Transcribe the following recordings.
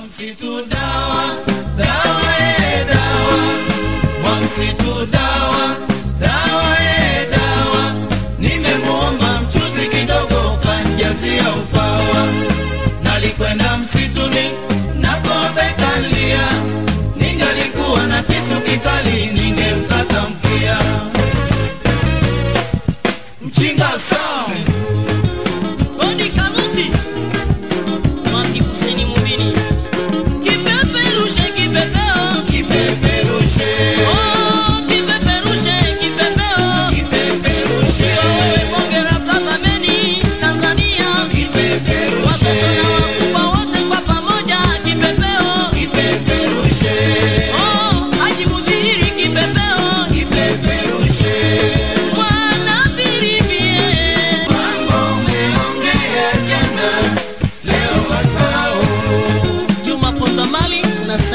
Mwamsitu dawa, dawa ye dawa, dawa, dawa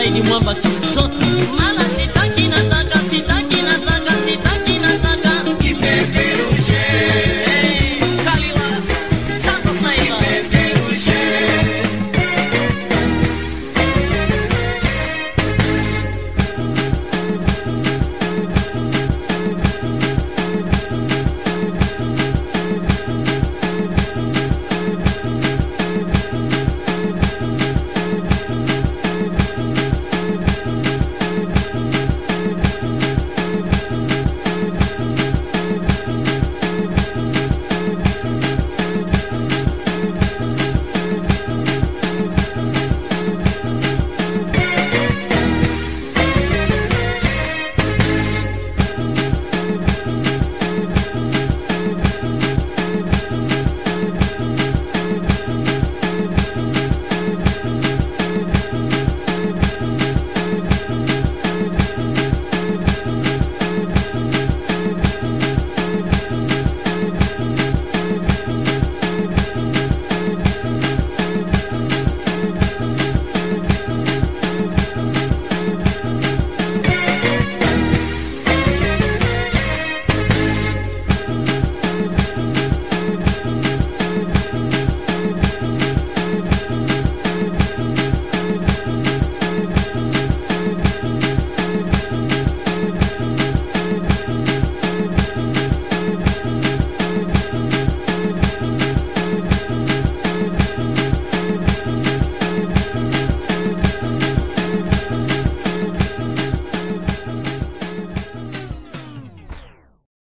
Lady Mwamba kisoto.